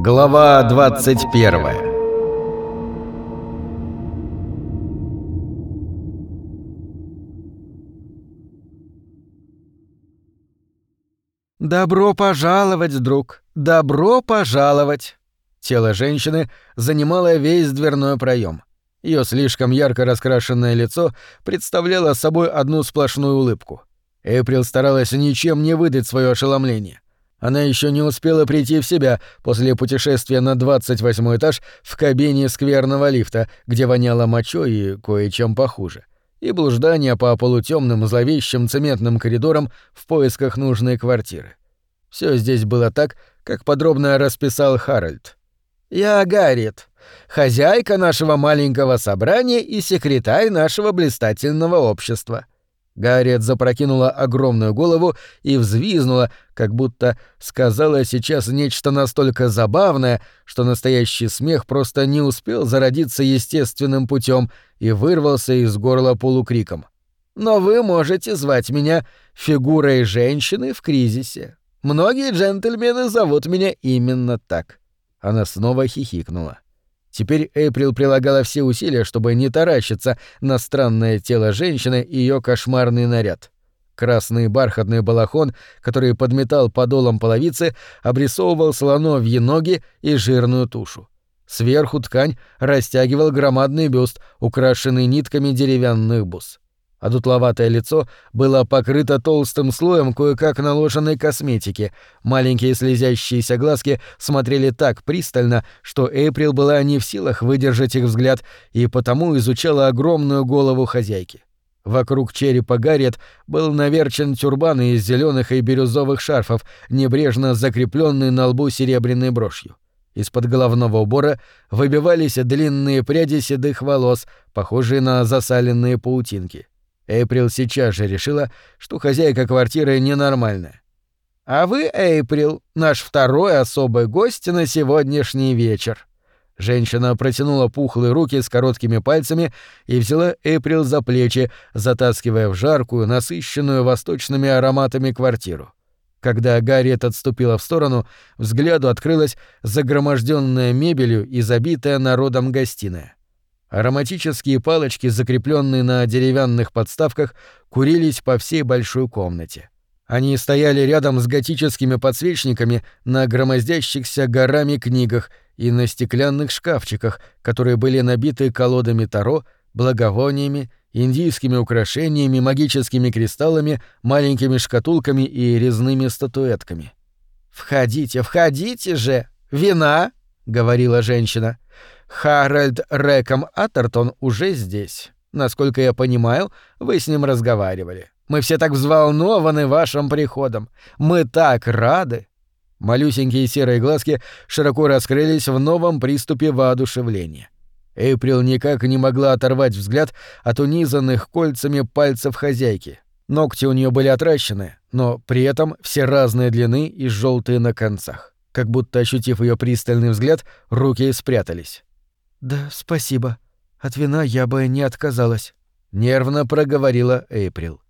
Глава 21 «Добро пожаловать, друг! Добро пожаловать!» Тело женщины занимало весь дверной проем. Ее слишком ярко раскрашенное лицо представляло собой одну сплошную улыбку. Эйприл старалась ничем не выдать свое ошеломление. Она еще не успела прийти в себя после путешествия на 28 этаж в кабине скверного лифта, где воняло мочой и кое-чем похуже, и блуждания по полутемным зловещим цементным коридорам в поисках нужной квартиры. Все здесь было так, как подробно расписал Харальд. «Я Гарриет, хозяйка нашего маленького собрания и секретарь нашего блистательного общества». Гарриет запрокинула огромную голову и взвизнула, как будто сказала сейчас нечто настолько забавное, что настоящий смех просто не успел зародиться естественным путем и вырвался из горла полукриком. «Но вы можете звать меня фигурой женщины в кризисе. Многие джентльмены зовут меня именно так». Она снова хихикнула. Теперь Эйприл прилагала все усилия, чтобы не таращиться на странное тело женщины и ее кошмарный наряд. Красный бархатный балахон, который подметал подолом половицы, обрисовывал слоновьи ноги и жирную тушу. Сверху ткань растягивал громадный бюст, украшенный нитками деревянных бус а дутловатое лицо было покрыто толстым слоем кое-как наложенной косметики. Маленькие слезящиеся глазки смотрели так пристально, что Эйприл была не в силах выдержать их взгляд и потому изучала огромную голову хозяйки. Вокруг черепа Гарриет был наверчен тюрбан из зеленых и бирюзовых шарфов, небрежно закрепленный на лбу серебряной брошью. Из-под головного убора выбивались длинные пряди седых волос, похожие на засаленные паутинки. Эйприл сейчас же решила, что хозяйка квартиры ненормальная. «А вы, Эйприл, наш второй особый гость на сегодняшний вечер». Женщина протянула пухлые руки с короткими пальцами и взяла Эйприл за плечи, затаскивая в жаркую, насыщенную восточными ароматами квартиру. Когда Гарриет отступила в сторону, взгляду открылась загроможденная мебелью и забитая народом гостиная. Ароматические палочки, закрепленные на деревянных подставках, курились по всей большой комнате. Они стояли рядом с готическими подсвечниками на громоздящихся горами книгах и на стеклянных шкафчиках, которые были набиты колодами таро, благовониями, индийскими украшениями, магическими кристаллами, маленькими шкатулками и резными статуэтками. «Входите, входите же! Вина!» — говорила женщина. Харальд Рэком Атертон уже здесь. Насколько я понимаю, вы с ним разговаривали. Мы все так взволнованы вашим приходом. Мы так рады. Малюсенькие серые глазки широко раскрылись в новом приступе воодушевления. Эйприл никак не могла оторвать взгляд от унизанных кольцами пальцев хозяйки. Ногти у нее были отращены, но при этом все разной длины и желтые на концах. Как будто ощутив ее пристальный взгляд, руки спрятались. «Да, спасибо. От вина я бы не отказалась», — нервно проговорила Эйприл.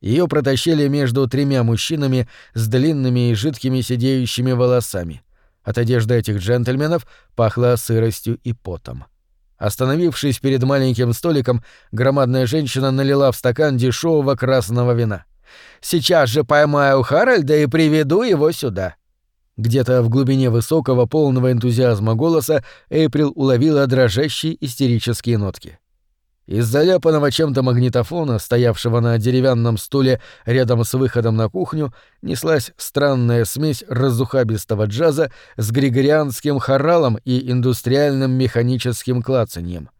Ее протащили между тремя мужчинами с длинными и жидкими сидеющими волосами. От одежды этих джентльменов пахло сыростью и потом. Остановившись перед маленьким столиком, громадная женщина налила в стакан дешевого красного вина. «Сейчас же поймаю Харальда и приведу его сюда. Где-то в глубине высокого, полного энтузиазма голоса Эйприл уловила дрожащие истерические нотки. Из заляпанного чем-то магнитофона, стоявшего на деревянном стуле рядом с выходом на кухню, неслась странная смесь разухабистого джаза с григорианским хоралом и индустриальным механическим клацаньем.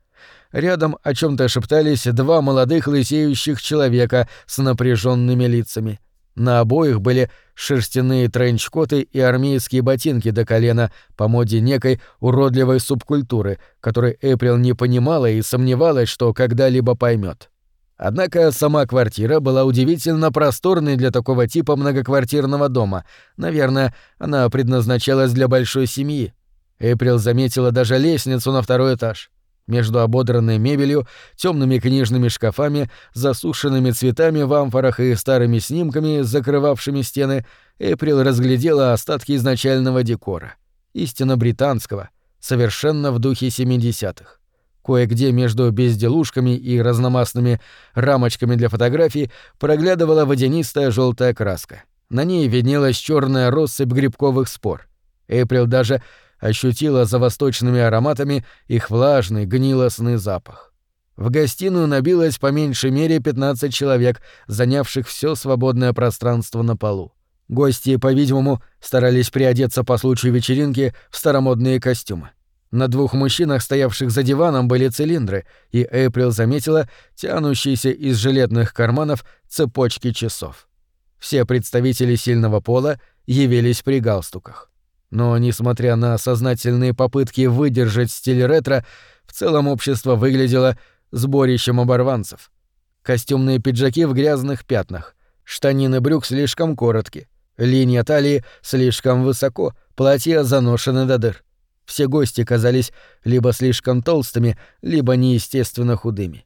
Рядом о чем то шептались два молодых лысеющих человека с напряженными лицами — на обоих были шерстяные тренчкоты и армейские ботинки до колена по моде некой уродливой субкультуры, которой Эприл не понимала и сомневалась, что когда-либо поймет. Однако сама квартира была удивительно просторной для такого типа многоквартирного дома. Наверное, она предназначалась для большой семьи. Эприл заметила даже лестницу на второй этаж. Между ободранной мебелью, темными книжными шкафами, засушенными цветами в амфорах и старыми снимками, закрывавшими стены, Эприл разглядела остатки изначального декора. истинно британского, совершенно в духе 70-х. Кое-где между безделушками и разномастными рамочками для фотографий проглядывала водянистая желтая краска. На ней виднелась черная россыпь грибковых спор. Эйприл даже ощутила за восточными ароматами их влажный, гнилостный запах. В гостиную набилось по меньшей мере 15 человек, занявших все свободное пространство на полу. Гости, по-видимому, старались приодеться по случаю вечеринки в старомодные костюмы. На двух мужчинах, стоявших за диваном, были цилиндры, и Эйприл заметила тянущиеся из жилетных карманов цепочки часов. Все представители сильного пола явились при галстуках. Но, несмотря на сознательные попытки выдержать стиль ретро, в целом общество выглядело сборищем оборванцев. Костюмные пиджаки в грязных пятнах, штанины брюк слишком короткие, линия талии слишком высоко, платья заношены до дыр. Все гости казались либо слишком толстыми, либо неестественно худыми.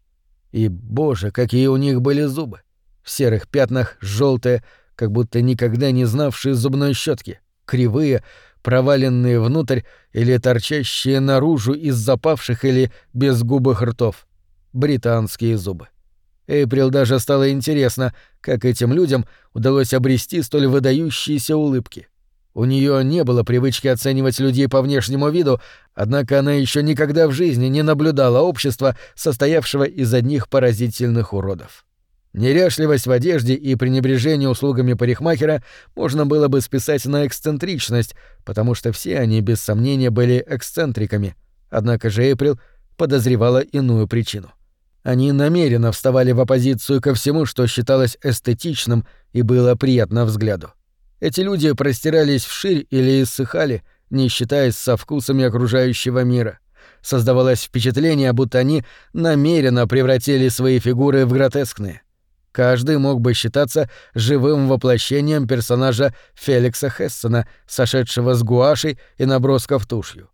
И, боже, какие у них были зубы! В серых пятнах желтые, как будто никогда не знавшие зубной щетки, кривые, проваленные внутрь или торчащие наружу из запавших или безгубых ртов. Британские зубы. Эйприл даже стало интересно, как этим людям удалось обрести столь выдающиеся улыбки. У нее не было привычки оценивать людей по внешнему виду, однако она еще никогда в жизни не наблюдала общества, состоявшего из одних поразительных уродов. Неряшливость в одежде и пренебрежение услугами парикмахера можно было бы списать на эксцентричность, потому что все они без сомнения были эксцентриками. Однако же Эйприл подозревала иную причину. Они намеренно вставали в оппозицию ко всему, что считалось эстетичным и было приятно взгляду. Эти люди простирались вширь или иссыхали, не считаясь со вкусами окружающего мира. Создавалось впечатление, будто они намеренно превратили свои фигуры в гротескные. Каждый мог бы считаться живым воплощением персонажа Феликса Хессона, сошедшего с гуашей и набросков тушью.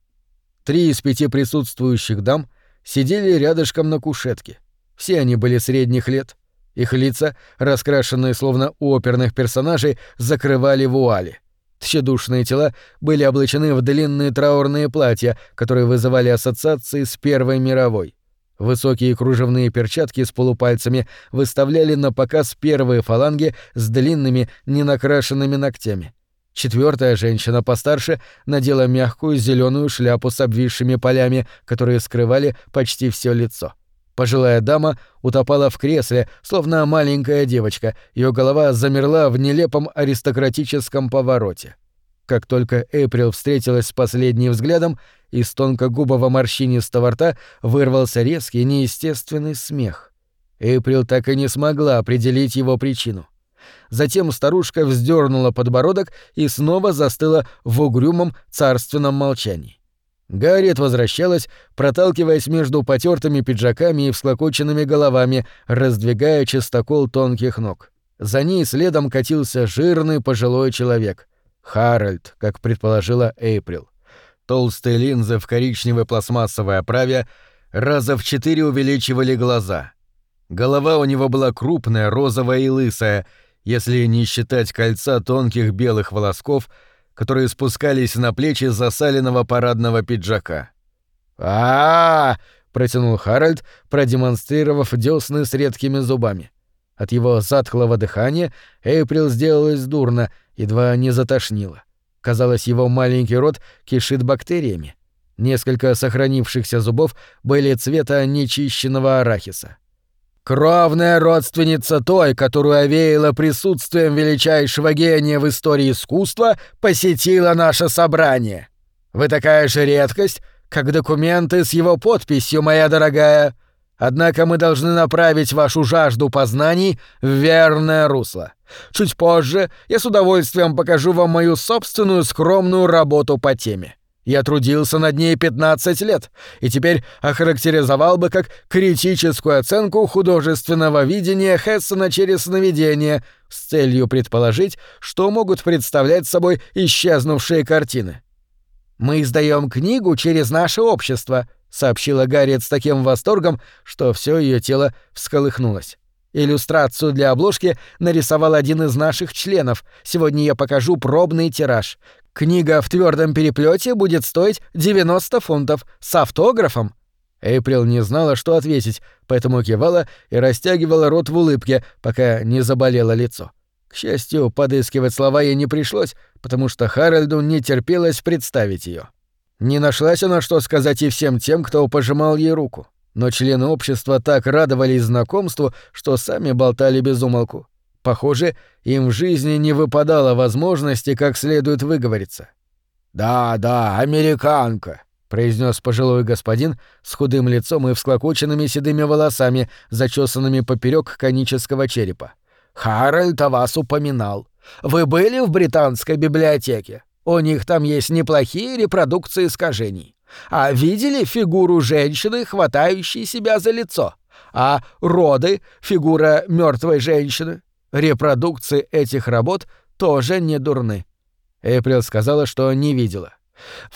Три из пяти присутствующих дам сидели рядышком на кушетке. Все они были средних лет, их лица, раскрашенные словно у оперных персонажей, закрывали вуали. Тщедушные тела были облачены в длинные траурные платья, которые вызывали ассоциации с Первой мировой. Высокие кружевные перчатки с полупальцами выставляли на показ первые фаланги с длинными, ненакрашенными ногтями. Четвертая женщина постарше надела мягкую зеленую шляпу с обвисшими полями, которые скрывали почти все лицо. Пожилая дама утопала в кресле, словно маленькая девочка, ее голова замерла в нелепом аристократическом повороте. Как только Эйприл встретилась с последним взглядом, из тонкогубого морщинистого рта вырвался резкий, неестественный смех. Эйприл так и не смогла определить его причину. Затем старушка вздернула подбородок и снова застыла в угрюмом царственном молчании. Гарриет возвращалась, проталкиваясь между потертыми пиджаками и всклокоченными головами, раздвигая частокол тонких ног. За ней следом катился жирный пожилой человек. Харальд, как предположила Эйприл. Толстые линзы в коричневой пластмассовой оправе раза в четыре увеличивали глаза. Голова у него была крупная, розовая и лысая, если не считать кольца тонких белых волосков — которые спускались на плечи засаленного парадного пиджака. а, -а, -а протянул Харальд, продемонстрировав десны с редкими зубами. От его затхлого дыхания Эйприл сделалась дурно, едва не затошнило. Казалось, его маленький рот кишит бактериями. Несколько сохранившихся зубов были цвета нечищенного арахиса. Кровная родственница той, которую овеяло присутствием величайшего гения в истории искусства, посетила наше собрание. Вы такая же редкость, как документы с его подписью, моя дорогая. Однако мы должны направить вашу жажду познаний в верное русло. Чуть позже я с удовольствием покажу вам мою собственную скромную работу по теме. Я трудился над ней 15 лет, и теперь охарактеризовал бы как критическую оценку художественного видения Хессена через сновидение с целью предположить, что могут представлять собой исчезнувшие картины. «Мы издаем книгу через наше общество», — сообщила Гарриет с таким восторгом, что все ее тело всколыхнулось. Иллюстрацию для обложки нарисовал один из наших членов. Сегодня я покажу пробный тираж. Книга в твердом переплете будет стоить 90 фунтов с автографом. Эйприл не знала, что ответить, поэтому кивала и растягивала рот в улыбке, пока не заболело лицо. К счастью, подыскивать слова ей не пришлось, потому что Харальду не терпелось представить ее. Не нашлась она, что сказать и всем тем, кто пожимал ей руку. Но члены общества так радовались знакомству, что сами болтали без умолку. Похоже, им в жизни не выпадало возможности как следует выговориться. «Да, да, американка», — произнес пожилой господин с худым лицом и всклокоченными седыми волосами, зачесанными поперек конического черепа. «Харальд о вас упоминал. Вы были в британской библиотеке? У них там есть неплохие репродукции искажений. А видели фигуру женщины, хватающей себя за лицо? А роды — фигура мертвой женщины? Репродукции этих работ тоже не дурны. Эприл сказала, что не видела.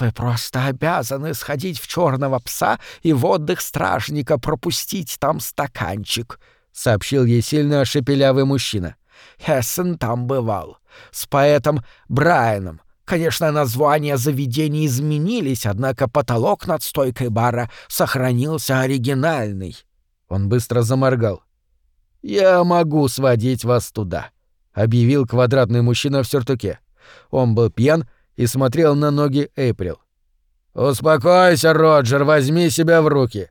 «Вы просто обязаны сходить в черного пса и в отдых стражника пропустить там стаканчик», — сообщил ей сильно шепелявый мужчина. «Хессен там бывал. С поэтом Брайаном, Конечно, названия заведений изменились, однако потолок над стойкой бара сохранился оригинальный. Он быстро заморгал. «Я могу сводить вас туда», — объявил квадратный мужчина в сюртуке. Он был пьян и смотрел на ноги Эйприл. «Успокойся, Роджер, возьми себя в руки!»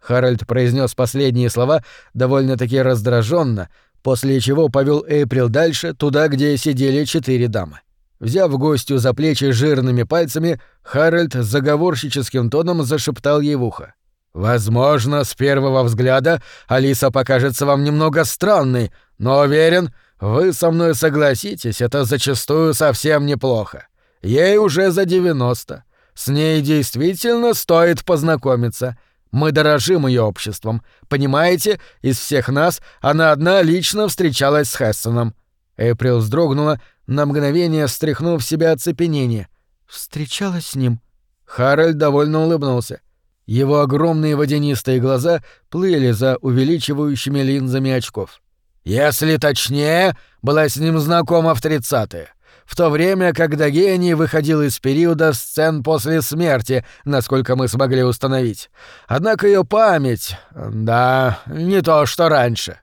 Харальд произнес последние слова довольно-таки раздраженно, после чего повел Эйприл дальше, туда, где сидели четыре дамы. Взяв гостью за плечи жирными пальцами, Харальд заговорщическим тоном зашептал ей в ухо. «Возможно, с первого взгляда Алиса покажется вам немного странной, но уверен, вы со мной согласитесь, это зачастую совсем неплохо. Ей уже за 90. С ней действительно стоит познакомиться. Мы дорожим ее обществом. Понимаете, из всех нас она одна лично встречалась с Хессоном». Эприл вздрогнула, на мгновение стряхнув себя оцепенение. «Встречалась с ним?» Харальд довольно улыбнулся. Его огромные водянистые глаза плыли за увеличивающими линзами очков. «Если точнее, была с ним знакома в тридцатые. В то время, когда гений выходил из периода сцен после смерти, насколько мы смогли установить. Однако ее память... Да, не то, что раньше».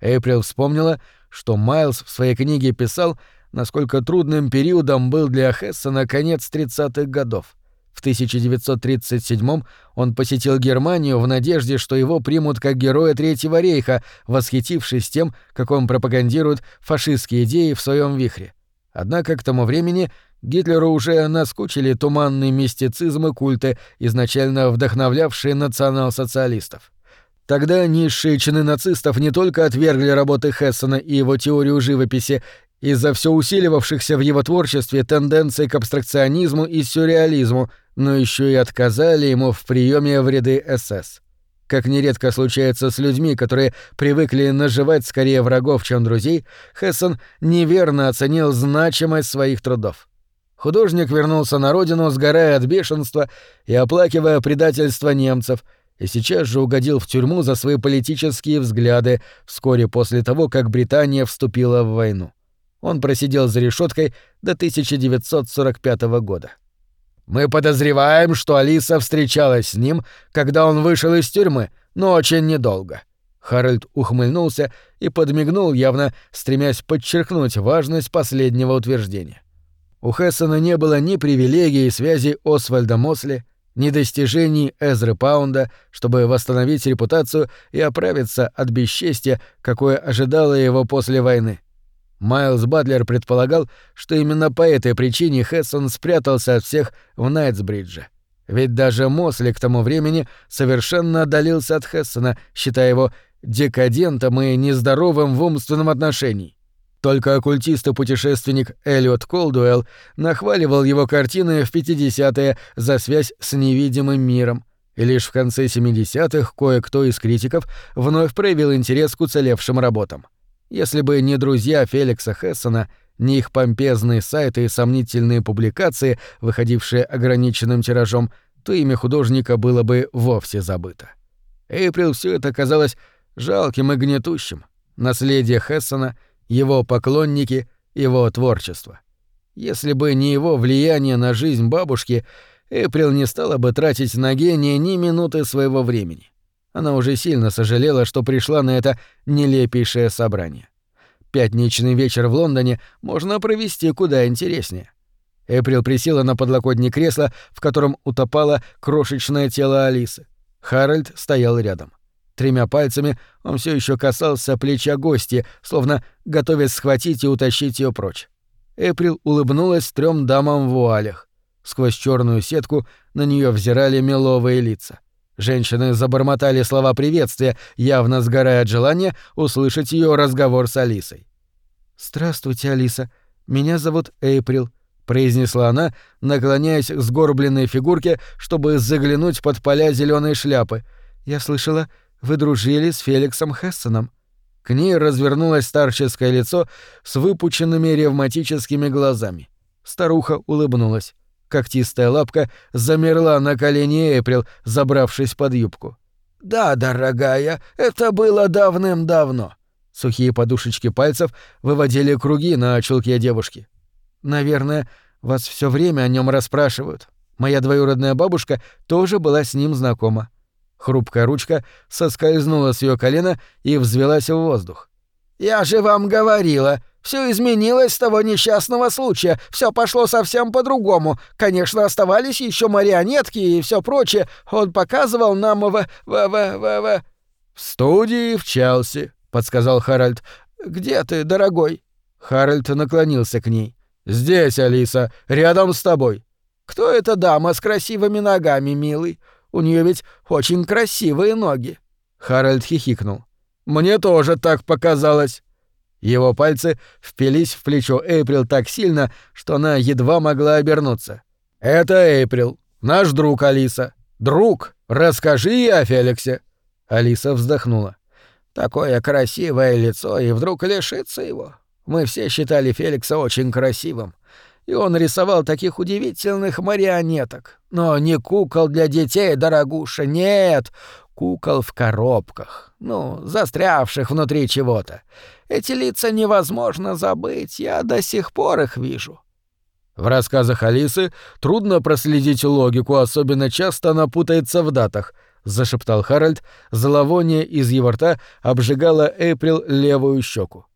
Эйприл вспомнила, что Майлз в своей книге писал, насколько трудным периодом был для Хессена конец 30-х годов. В 1937 он посетил Германию в надежде, что его примут как героя Третьего рейха, восхитившись тем, как он пропагандирует фашистские идеи в своем вихре. Однако к тому времени Гитлеру уже наскучили туманный мистицизм и культы, изначально вдохновлявшие национал-социалистов. Тогда низшие чины нацистов не только отвергли работы Хессена и его теорию живописи из-за все усиливавшихся в его творчестве тенденций к абстракционизму и сюрреализму, но еще и отказали ему в приеме в ряды СС. Как нередко случается с людьми, которые привыкли наживать скорее врагов, чем друзей, Хессен неверно оценил значимость своих трудов. Художник вернулся на родину, сгорая от бешенства и оплакивая предательство немцев, и сейчас же угодил в тюрьму за свои политические взгляды вскоре после того, как Британия вступила в войну. Он просидел за решеткой до 1945 года. Мы подозреваем, что Алиса встречалась с ним, когда он вышел из тюрьмы, но очень недолго. Харальд ухмыльнулся и подмигнул, явно стремясь подчеркнуть важность последнего утверждения. У Хессона не было ни привилегий и связи Освальда Мосли, ни достижений Эзры Паунда, чтобы восстановить репутацию и оправиться от бесчестия, какое ожидало его после войны. Майлз Батлер предполагал, что именно по этой причине Хессон спрятался от всех в Найтсбридже. Ведь даже Мосли к тому времени совершенно отдалился от Хессона, считая его декадентом и нездоровым в умственном отношении. Только оккультист и путешественник Эллиот Колдуэлл нахваливал его картины в 50-е за связь с невидимым миром, и лишь в конце 70-х кое-кто из критиков вновь проявил интерес к уцелевшим работам. Если бы не друзья Феликса Хессона, не их помпезные сайты и сомнительные публикации, выходившие ограниченным тиражом, то имя художника было бы вовсе забыто. Эйприл все это казалось жалким и гнетущим, наследие Хессона, его поклонники, его творчество. Если бы не его влияние на жизнь бабушки, Эприл не стала бы тратить на гения ни минуты своего времени. Она уже сильно сожалела, что пришла на это нелепейшее собрание. Пятничный вечер в Лондоне можно провести куда интереснее. Эприл присела на подлокотник кресла, в котором утопало крошечное тело Алисы. Харальд стоял рядом. Тремя пальцами он все еще касался плеча гости, словно готовясь схватить и утащить ее прочь. Эприл улыбнулась трем дамам в вуалях. Сквозь черную сетку на нее взирали меловые лица. Женщины забормотали слова приветствия, явно сгорая от желания услышать ее разговор с Алисой. «Здравствуйте, Алиса. Меня зовут Эйприл», — произнесла она, наклоняясь к сгорбленной фигурке, чтобы заглянуть под поля зеленой шляпы. «Я слышала, вы дружили с Феликсом Хессоном». К ней развернулось старческое лицо с выпученными ревматическими глазами. Старуха улыбнулась. Когтистая лапка замерла на колене Эприл, забравшись под юбку. «Да, дорогая, это было давным-давно». Сухие подушечки пальцев выводили круги на чулке девушки. «Наверное, вас все время о нем расспрашивают. Моя двоюродная бабушка тоже была с ним знакома. Хрупкая ручка соскользнула с ее колена и взвелась в воздух. «Я же вам говорила, все изменилось с того несчастного случая, все пошло совсем по-другому. Конечно, оставались еще марионетки и все прочее. Он показывал нам в... в... в... в... в... «В студии в Челси», — подсказал Харальд. «Где ты, дорогой?» Харальд наклонился к ней. «Здесь, Алиса, рядом с тобой». «Кто эта дама с красивыми ногами, милый? У нее ведь очень красивые ноги». Харальд хихикнул. «Мне тоже так показалось». Его пальцы впились в плечо Эйприл так сильно, что она едва могла обернуться. «Это Эйприл, наш друг Алиса. Друг, расскажи ей о Феликсе». Алиса вздохнула. «Такое красивое лицо, и вдруг лишится его. Мы все считали Феликса очень красивым и он рисовал таких удивительных марионеток. Но не кукол для детей, дорогуша, нет, кукол в коробках, ну, застрявших внутри чего-то. Эти лица невозможно забыть, я до сих пор их вижу. В рассказах Алисы трудно проследить логику, особенно часто она путается в датах, зашептал Харальд, зловоние из его рта обжигало Эйприл левую щеку.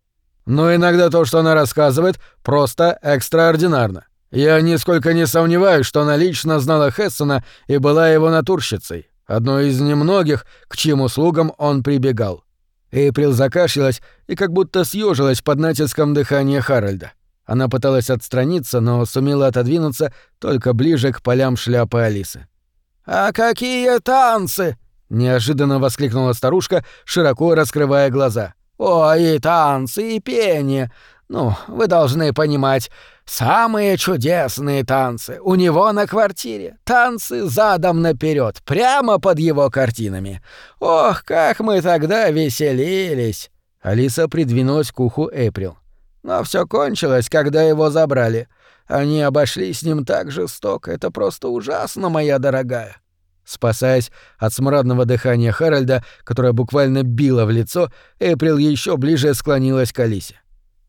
Но иногда то, что она рассказывает, просто экстраординарно. Я нисколько не сомневаюсь, что она лично знала Хессона и была его натурщицей, одной из немногих, к чьим услугам он прибегал. Эйприл закашлялась и как будто съежилась под натиском дыхания Харальда. Она пыталась отстраниться, но сумела отодвинуться только ближе к полям шляпы Алисы. «А какие танцы!» — неожиданно воскликнула старушка, широко раскрывая глаза. Ой, и танцы, и пение. Ну, вы должны понимать, самые чудесные танцы у него на квартире. Танцы задом наперед, прямо под его картинами. Ох, как мы тогда веселились. Алиса придвинулась к уху Эприл. Но все кончилось, когда его забрали. Они обошли с ним так жестоко. Это просто ужасно, моя дорогая. Спасаясь от смрадного дыхания Харальда, которое буквально било в лицо, Эприл еще ближе склонилась к Алисе.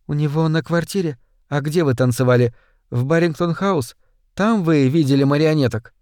«У него на квартире? А где вы танцевали? В Баррингтон-хаус? Там вы видели марионеток?»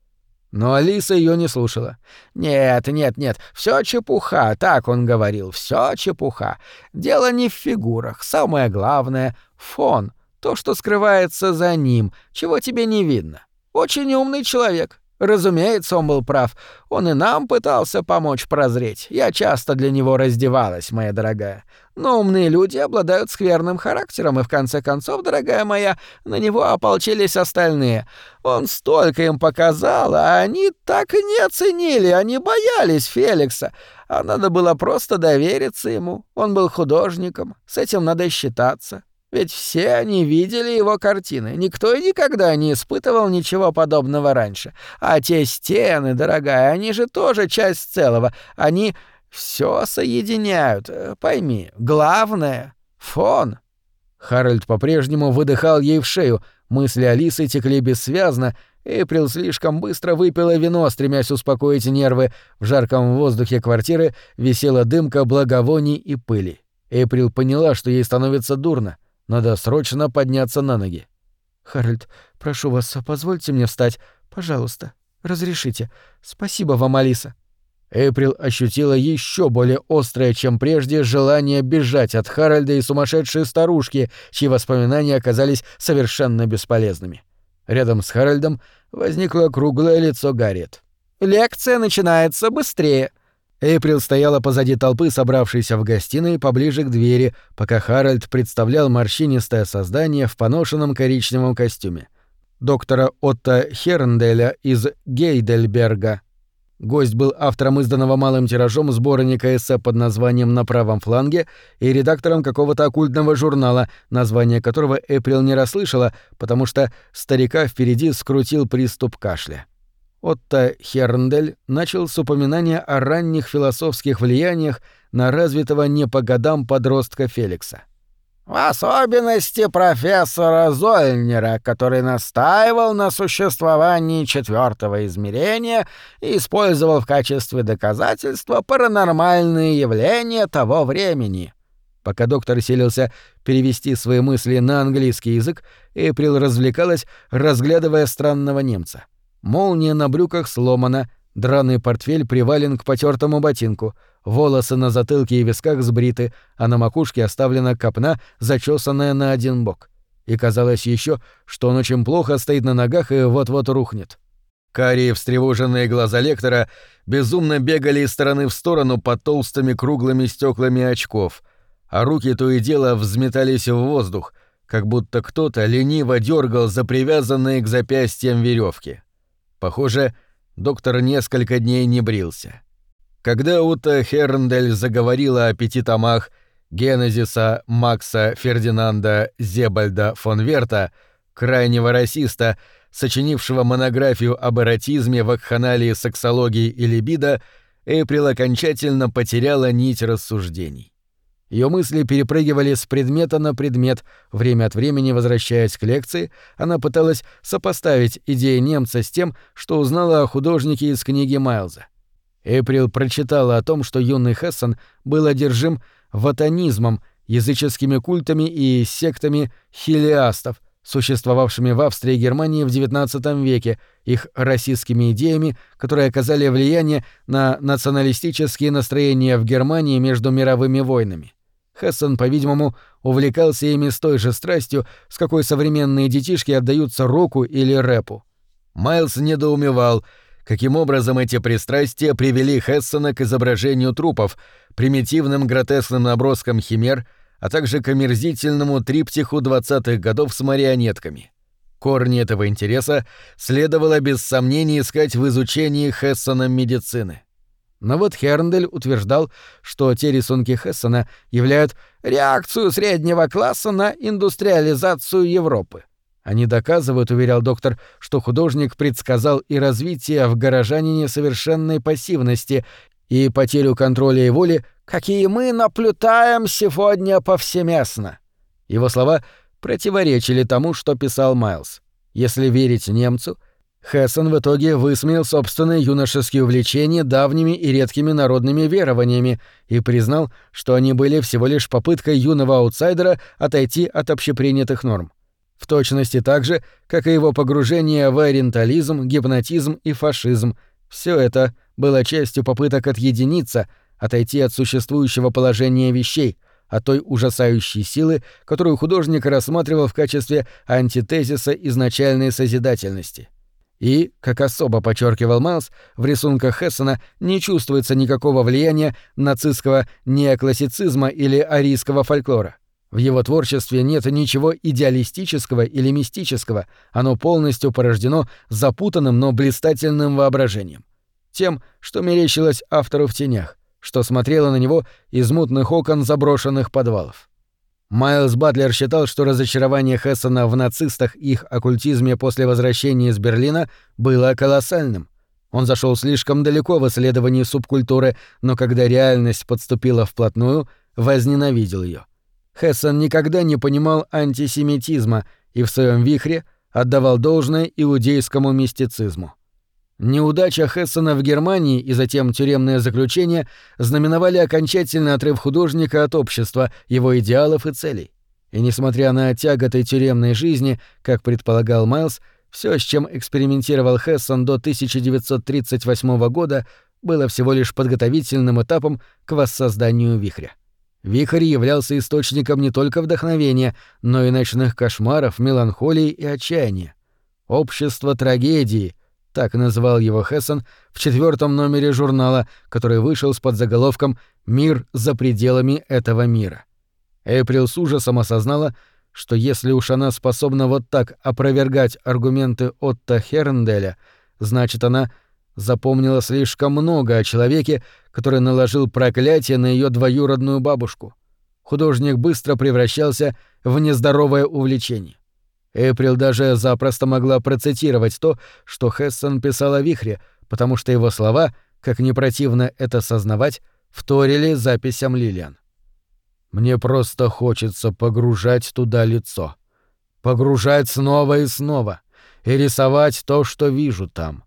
Но Алиса ее не слушала. «Нет, нет, нет, все чепуха», — так он говорил, все чепуха. Дело не в фигурах, самое главное — фон, то, что скрывается за ним, чего тебе не видно. Очень умный человек, Разумеется, он был прав. Он и нам пытался помочь прозреть. Я часто для него раздевалась, моя дорогая. Но умные люди обладают скверным характером, и в конце концов, дорогая моя, на него ополчились остальные. Он столько им показал, а они так и не оценили, они боялись Феликса. А надо было просто довериться ему. Он был художником, с этим надо считаться. Ведь все они видели его картины. Никто и никогда не испытывал ничего подобного раньше. А те стены, дорогая, они же тоже часть целого. Они все соединяют. Э, пойми, главное — фон. Харальд по-прежнему выдыхал ей в шею. Мысли Алисы текли бессвязно. Эприл слишком быстро выпила вино, стремясь успокоить нервы. В жарком воздухе квартиры висела дымка благовоний и пыли. Эйприл поняла, что ей становится дурно. Надо срочно подняться на ноги. «Харальд, прошу вас, позвольте мне встать. Пожалуйста, разрешите. Спасибо вам, Алиса». Эйприл ощутила еще более острое, чем прежде, желание бежать от Харальда и сумасшедшей старушки, чьи воспоминания оказались совершенно бесполезными. Рядом с Харальдом возникло круглое лицо Гарриет. «Лекция начинается быстрее!» Эйприл стояла позади толпы, собравшейся в гостиной, поближе к двери, пока Харальд представлял морщинистое создание в поношенном коричневом костюме. Доктора Отто Хернделя из Гейдельберга. Гость был автором изданного малым тиражом сборника эссе под названием «На правом фланге» и редактором какого-то оккультного журнала, название которого Эприл не расслышала, потому что старика впереди скрутил приступ кашля. Отто Херндель начал с упоминания о ранних философских влияниях на развитого не по годам подростка Феликса. В особенности профессора Зольнера, который настаивал на существовании четвертого измерения и использовал в качестве доказательства паранормальные явления того времени. Пока доктор селился перевести свои мысли на английский язык, Эйприл развлекалась, разглядывая странного немца. Молния на брюках сломана, драный портфель привален к потертому ботинку — волосы на затылке и висках сбриты, а на макушке оставлена копна, зачесанная на один бок. И казалось еще, что он очень плохо стоит на ногах и вот-вот рухнет. Карие встревоженные глаза лектора безумно бегали из стороны в сторону под толстыми круглыми стеклами очков, а руки то и дело взметались в воздух, как будто кто-то лениво дергал за привязанные к запястьям веревки. Похоже, доктор несколько дней не брился. Когда Ута Херндель заговорила о пяти томах Генезиса Макса Фердинанда Зебальда фон Верта, крайнего расиста, сочинившего монографию об эротизме, вакханалии, сексологии и либидо, Эйприл окончательно потеряла нить рассуждений. Ее мысли перепрыгивали с предмета на предмет, время от времени возвращаясь к лекции, она пыталась сопоставить идеи немца с тем, что узнала о художнике из книги Майлза. Эприл прочитала о том, что юный Хессон был одержим ватанизмом, языческими культами и сектами хилиастов, существовавшими в Австрии и Германии в XIX веке, их расистскими идеями, которые оказали влияние на националистические настроения в Германии между мировыми войнами. Хессон, по-видимому, увлекался ими с той же страстью, с какой современные детишки отдаются року или рэпу. Майлз недоумевал — каким образом эти пристрастия привели Хессона к изображению трупов, примитивным гротескным наброскам химер, а также к омерзительному триптиху 20-х годов с марионетками. Корни этого интереса следовало без сомнений искать в изучении Хессоном медицины. Но вот Херндель утверждал, что те рисунки Хессона являют реакцию среднего класса на индустриализацию Европы. Они доказывают, уверял доктор, что художник предсказал и развитие в горожанине совершенной пассивности и потерю контроля и воли, какие мы наплютаем сегодня повсеместно. Его слова противоречили тому, что писал Майлз. Если верить немцу, Хессон в итоге высмеял собственные юношеские увлечения давними и редкими народными верованиями и признал, что они были всего лишь попыткой юного аутсайдера отойти от общепринятых норм в точности так же, как и его погружение в ориентализм, гипнотизм и фашизм. Все это было частью попыток отъединиться, отойти от существующего положения вещей, от той ужасающей силы, которую художник рассматривал в качестве антитезиса изначальной созидательности. И, как особо подчеркивал Майлз, в рисунках Хессена не чувствуется никакого влияния нацистского неоклассицизма или арийского фольклора. В его творчестве нет ничего идеалистического или мистического, оно полностью порождено запутанным, но блистательным воображением. Тем, что мерещилось автору в тенях, что смотрело на него из мутных окон заброшенных подвалов. Майлз Батлер считал, что разочарование Хессона в нацистах и их оккультизме после возвращения из Берлина было колоссальным. Он зашел слишком далеко в исследовании субкультуры, но когда реальность подступила вплотную, возненавидел ее. Хессон никогда не понимал антисемитизма и в своем вихре отдавал должное иудейскому мистицизму. Неудача Хессона в Германии и затем тюремное заключение знаменовали окончательный отрыв художника от общества, его идеалов и целей. И несмотря на тяготы тюремной жизни, как предполагал Майлз, все, с чем экспериментировал Хессон до 1938 года, было всего лишь подготовительным этапом к воссозданию вихря. Вихрь являлся источником не только вдохновения, но и ночных кошмаров, меланхолии и отчаяния. «Общество трагедии», так назвал его Хессон в четвертом номере журнала, который вышел с подзаголовком «Мир за пределами этого мира». Эйприл с ужасом осознала, что если уж она способна вот так опровергать аргументы Отто Хернделя, значит, она запомнила слишком много о человеке, который наложил проклятие на ее двоюродную бабушку. Художник быстро превращался в нездоровое увлечение. Эприл даже запросто могла процитировать то, что Хессон писал о вихре, потому что его слова, как не противно это сознавать, вторили записям Лилиан. «Мне просто хочется погружать туда лицо. Погружать снова и снова. И рисовать то, что вижу там.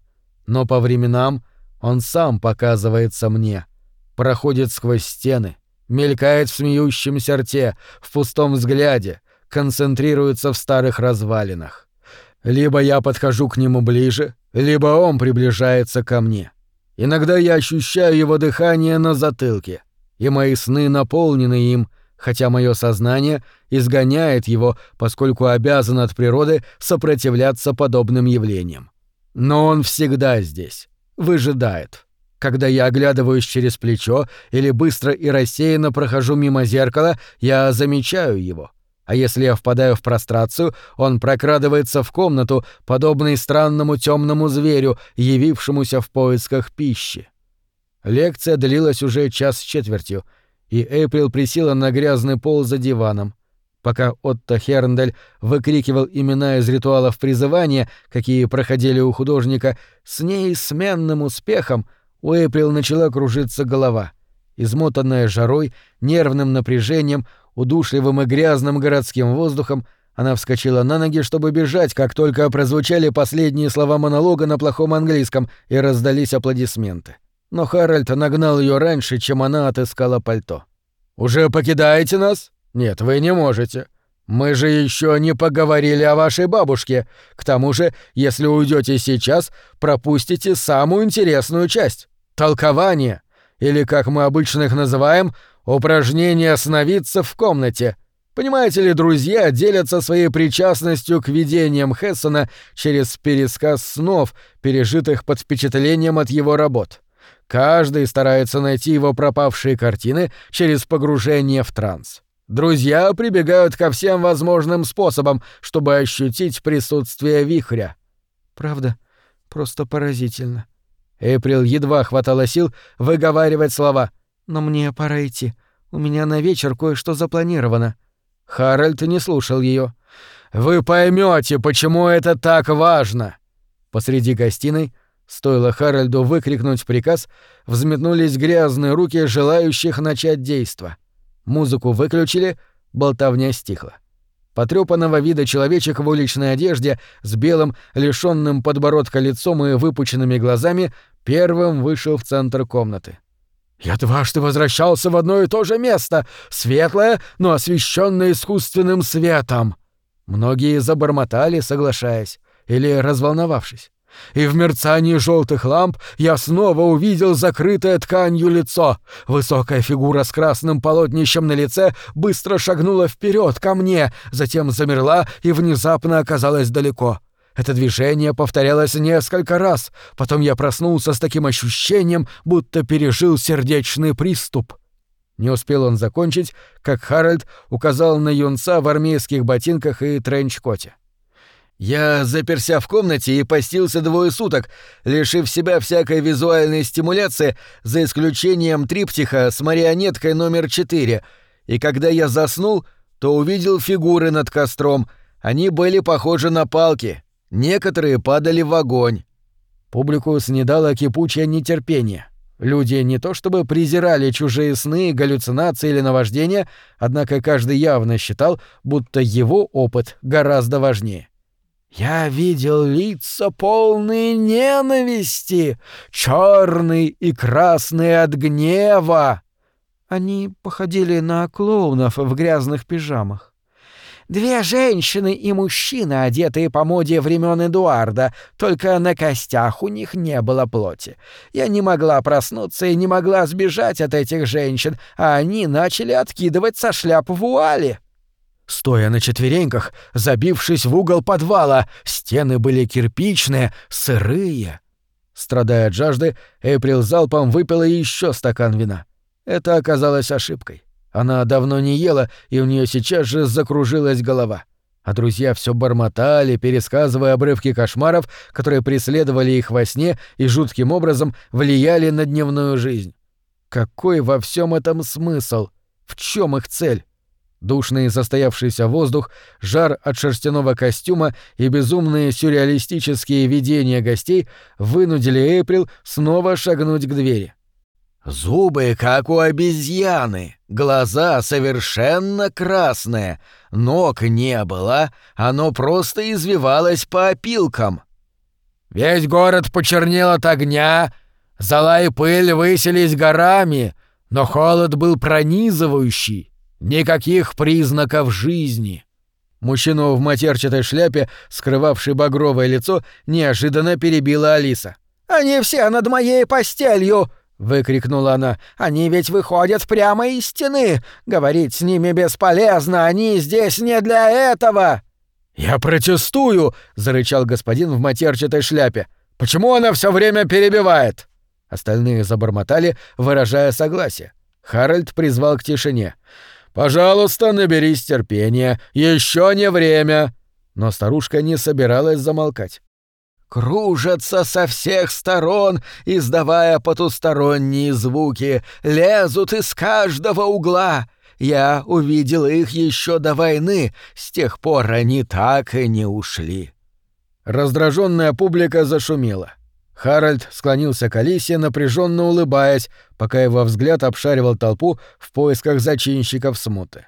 Но по временам он сам показывается мне. Проходит сквозь стены, мелькает в смеющемся рте, в пустом взгляде, концентрируется в старых развалинах. Либо я подхожу к нему ближе, либо он приближается ко мне. Иногда я ощущаю его дыхание на затылке, и мои сны наполнены им, хотя мое сознание изгоняет его, поскольку обязан от природы сопротивляться подобным явлениям. Но он всегда здесь, выжидает. Когда я оглядываюсь через плечо или быстро и рассеянно прохожу мимо зеркала, я замечаю его. А если я впадаю в прострацию, он прокрадывается в комнату, подобный странному темному зверю, явившемуся в поисках пищи. Лекция длилась уже час с четвертью, и Эйприл присела на грязный пол за диваном. Пока Отто Херндель выкрикивал имена из ритуалов призывания, какие проходили у художника, с ней сменным успехом у Эйприл начала кружиться голова. Измотанная жарой, нервным напряжением, удушливым и грязным городским воздухом, она вскочила на ноги, чтобы бежать, как только прозвучали последние слова монолога на плохом английском и раздались аплодисменты. Но Харальд нагнал ее раньше, чем она отыскала пальто. «Уже покидаете нас?» «Нет, вы не можете. Мы же еще не поговорили о вашей бабушке. К тому же, если уйдете сейчас, пропустите самую интересную часть — толкование, или, как мы обычно их называем, упражнение остановиться в комнате. Понимаете ли, друзья делятся своей причастностью к видениям Хессона через пересказ снов, пережитых под впечатлением от его работ. Каждый старается найти его пропавшие картины через погружение в транс. Друзья прибегают ко всем возможным способам, чтобы ощутить присутствие вихря. Правда, просто поразительно. Эприл едва хватало сил выговаривать слова — но мне пора идти. У меня на вечер кое-что запланировано». Харальд не слушал ее. «Вы поймете, почему это так важно!» Посреди гостиной, стоило Харальду выкрикнуть приказ, взметнулись грязные руки желающих начать действо. Музыку выключили, болтовня стихла. Потрёпанного вида человечек в уличной одежде с белым, лишённым подбородка лицом и выпученными глазами первым вышел в центр комнаты. Я дважды возвращался в одно и то же место, светлое, но освещенное искусственным светом. Многие забормотали, соглашаясь, или разволновавшись. И в мерцании желтых ламп я снова увидел закрытое тканью лицо. Высокая фигура с красным полотнищем на лице быстро шагнула вперед ко мне, затем замерла и внезапно оказалась далеко. Это движение повторялось несколько раз, потом я проснулся с таким ощущением, будто пережил сердечный приступ. Не успел он закончить, как Харальд указал на юнца в армейских ботинках и тренчкоте. Я заперся в комнате и постился двое суток, лишив себя всякой визуальной стимуляции, за исключением триптиха с марионеткой номер четыре. И когда я заснул, то увидел фигуры над костром. Они были похожи на палки, Некоторые падали в огонь. Публику снедало кипучее нетерпение. Люди не то чтобы презирали чужие сны, галлюцинации или наваждения, однако каждый явно считал, будто его опыт гораздо важнее. Я видел лица полные ненависти, черные и красные от гнева. Они походили на клоунов в грязных пижамах. Две женщины и мужчина, одетые по моде времен Эдуарда, только на костях у них не было плоти. Я не могла проснуться и не могла сбежать от этих женщин, а они начали откидывать со шляп вуали. Стоя на четвереньках, забившись в угол подвала, стены были кирпичные, сырые. Страдая от жажды, Эйприл залпом выпила еще стакан вина. Это оказалось ошибкой. Она давно не ела, и у нее сейчас же закружилась голова. А друзья все бормотали, пересказывая обрывки кошмаров, которые преследовали их во сне и жутким образом влияли на дневную жизнь. Какой во всем этом смысл? В чем их цель? Душный застоявшийся воздух, жар от шерстяного костюма и безумные сюрреалистические видения гостей вынудили Эйприл снова шагнуть к двери. Зубы, как у обезьяны, глаза совершенно красные, ног не было, оно просто извивалось по опилкам. Весь город почернел от огня, зола и пыль высились горами, но холод был пронизывающий, никаких признаков жизни. Мужчину в матерчатой шляпе, скрывавший багровое лицо, неожиданно перебила Алиса. «Они все над моей постелью!» — выкрикнула она. «Они ведь выходят прямо из стены! Говорить с ними бесполезно, они здесь не для этого!» «Я протестую!» — зарычал господин в матерчатой шляпе. «Почему она все время перебивает?» Остальные забормотали, выражая согласие. Харальд призвал к тишине. «Пожалуйста, наберись терпения. Еще не время!» Но старушка не собиралась замолкать кружатся со всех сторон, издавая потусторонние звуки, лезут из каждого угла. Я увидел их еще до войны, с тех пор они так и не ушли. Раздраженная публика зашумела. Харальд склонился к Алисе, напряженно улыбаясь, пока его взгляд обшаривал толпу в поисках зачинщиков смуты.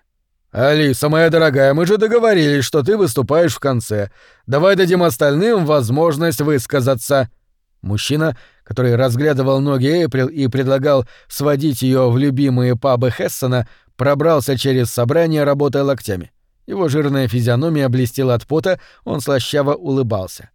«Алиса, моя дорогая, мы же договорились, что ты выступаешь в конце. Давай дадим остальным возможность высказаться». Мужчина, который разглядывал ноги Эйприл и предлагал сводить ее в любимые пабы Хессона, пробрался через собрание, работая локтями. Его жирная физиономия блестела от пота, он слащаво улыбался.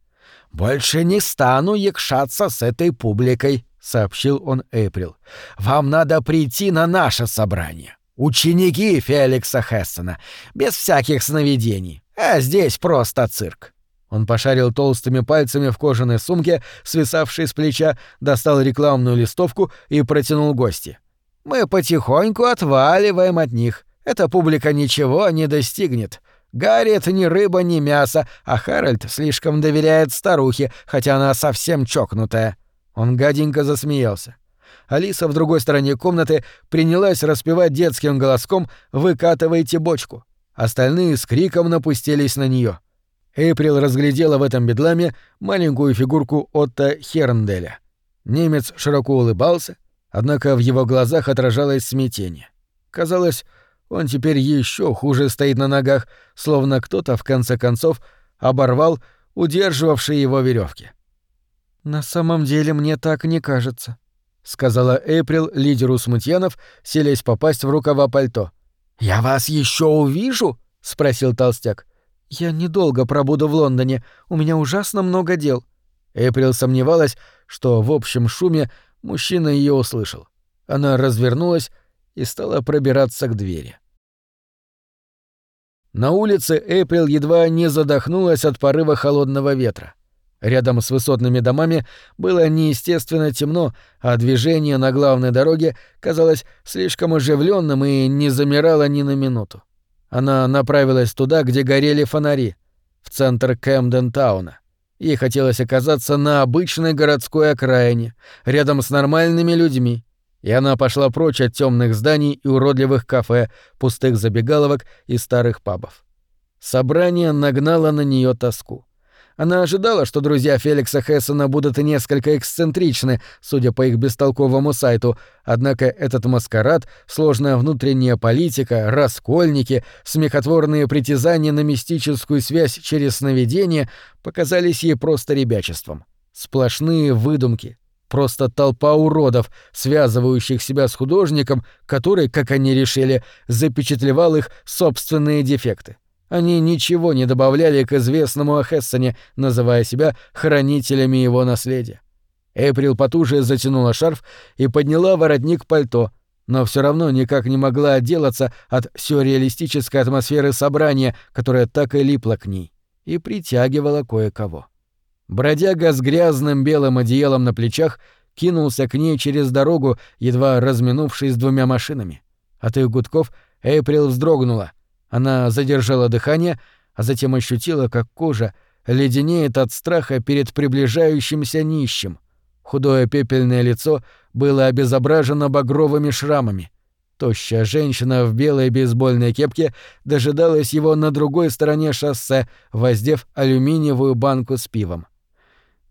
«Больше не стану якшаться с этой публикой», — сообщил он Эйприл. «Вам надо прийти на наше собрание. Ученики Феликса Хессена, без всяких сновидений. А здесь просто цирк. Он пошарил толстыми пальцами в кожаной сумке, свисавшей с плеча, достал рекламную листовку и протянул гости. «Мы потихоньку отваливаем от них. Эта публика ничего не достигнет. Гарриет ни рыба, ни мясо, а Харальд слишком доверяет старухе, хотя она совсем чокнутая». Он гаденько засмеялся. Алиса в другой стороне комнаты принялась распевать детским голоском «Выкатывайте бочку». Остальные с криком напустились на нее. Эйприл разглядела в этом бедламе маленькую фигурку Отто Хернделя. Немец широко улыбался, однако в его глазах отражалось смятение. Казалось, он теперь еще хуже стоит на ногах, словно кто-то, в конце концов, оборвал удерживавшие его веревки. «На самом деле мне так не кажется», — сказала Эйприл лидеру смутьянов, селись попасть в рукава пальто. «Я вас еще увижу?» — спросил толстяк. «Я недолго пробуду в Лондоне, у меня ужасно много дел». Эйприл сомневалась, что в общем шуме мужчина ее услышал. Она развернулась и стала пробираться к двери. На улице Эйприл едва не задохнулась от порыва холодного ветра. Рядом с высотными домами было неестественно темно, а движение на главной дороге казалось слишком оживленным и не замирало ни на минуту. Она направилась туда, где горели фонари, в центр Кэмден-тауна. Ей хотелось оказаться на обычной городской окраине, рядом с нормальными людьми, и она пошла прочь от темных зданий и уродливых кафе, пустых забегаловок и старых пабов. Собрание нагнало на нее тоску. Она ожидала, что друзья Феликса Хессона будут несколько эксцентричны, судя по их бестолковому сайту, однако этот маскарад, сложная внутренняя политика, раскольники, смехотворные притязания на мистическую связь через сновидение показались ей просто ребячеством. Сплошные выдумки, просто толпа уродов, связывающих себя с художником, который, как они решили, запечатлевал их собственные дефекты. Они ничего не добавляли к известному о называя себя хранителями его наследия. Эйприл потуже затянула шарф и подняла воротник пальто, но все равно никак не могла отделаться от сюрреалистической атмосферы собрания, которая так и липла к ней, и притягивала кое-кого. Бродяга с грязным белым одеялом на плечах кинулся к ней через дорогу, едва разминувшись двумя машинами. От их гудков Эйприл вздрогнула — она задержала дыхание, а затем ощутила, как кожа леденеет от страха перед приближающимся нищим. Худое пепельное лицо было обезображено багровыми шрамами. Тощая женщина в белой бейсбольной кепке дожидалась его на другой стороне шоссе, воздев алюминиевую банку с пивом.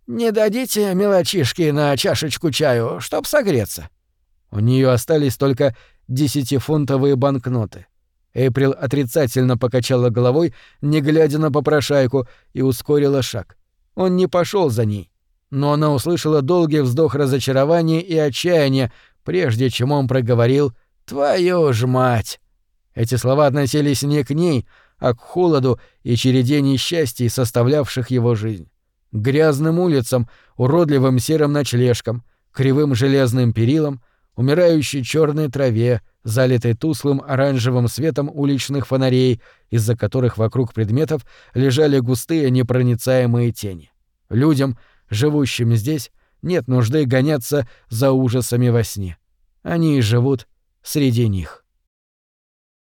«Не дадите мелочишки на чашечку чаю, чтоб согреться?» У нее остались только десятифунтовые банкноты. Эйприл отрицательно покачала головой, не глядя на попрошайку, и ускорила шаг. Он не пошел за ней, но она услышала долгий вздох разочарования и отчаяния, прежде чем он проговорил «Твою ж мать!». Эти слова относились не к ней, а к холоду и череде несчастий, составлявших его жизнь. К грязным улицам, уродливым серым ночлежкам, кривым железным перилам, умирающей черной траве, залитой тусклым оранжевым светом уличных фонарей, из-за которых вокруг предметов лежали густые непроницаемые тени. Людям, живущим здесь, нет нужды гоняться за ужасами во сне. Они живут среди них.